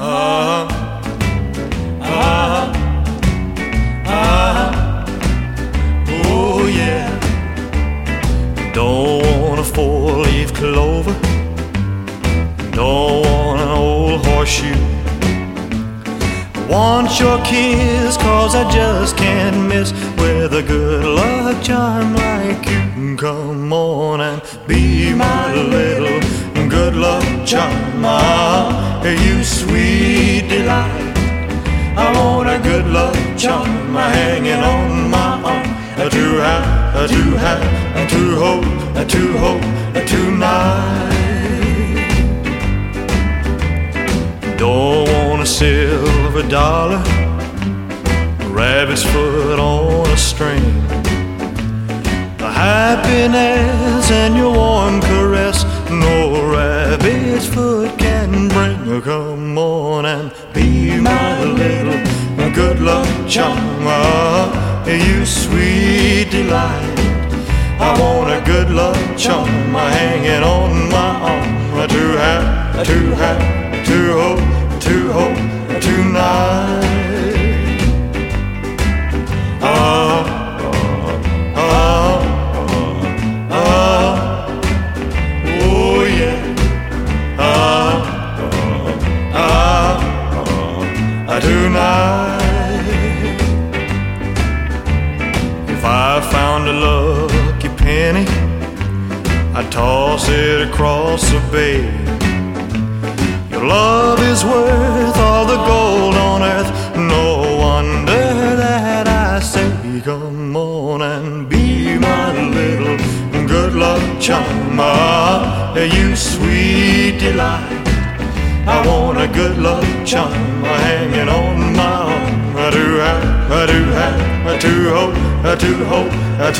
Ah, ah, ah, oh yeah. Don't want a four-leaf clover. Don't want an old horseshoe. Want your kiss, cause I just can't miss with a good luck charm like you. Come on and be my little good luck charm. Ah, you sweet delight. I want a good luck charm hanging on my arm. To have, to have, to hope, to hope tonight. Don't want a silver dollar, rabbit's foot on a string. The happiness and your warm Come on and be my little good luck charm. Ah, you sweet delight. I want a good luck charm hanging on my arm to have, to have, to hope, to hope tonight. Tonight. If I found a lucky penny, I'd toss it across the bay. Your love is worth all the gold on earth. No wonder that I say, come on and be my little good luck charm. Ah, you sweet delight. I want a good luck charm hanging on my arm. I do have, I do have, I do hope, I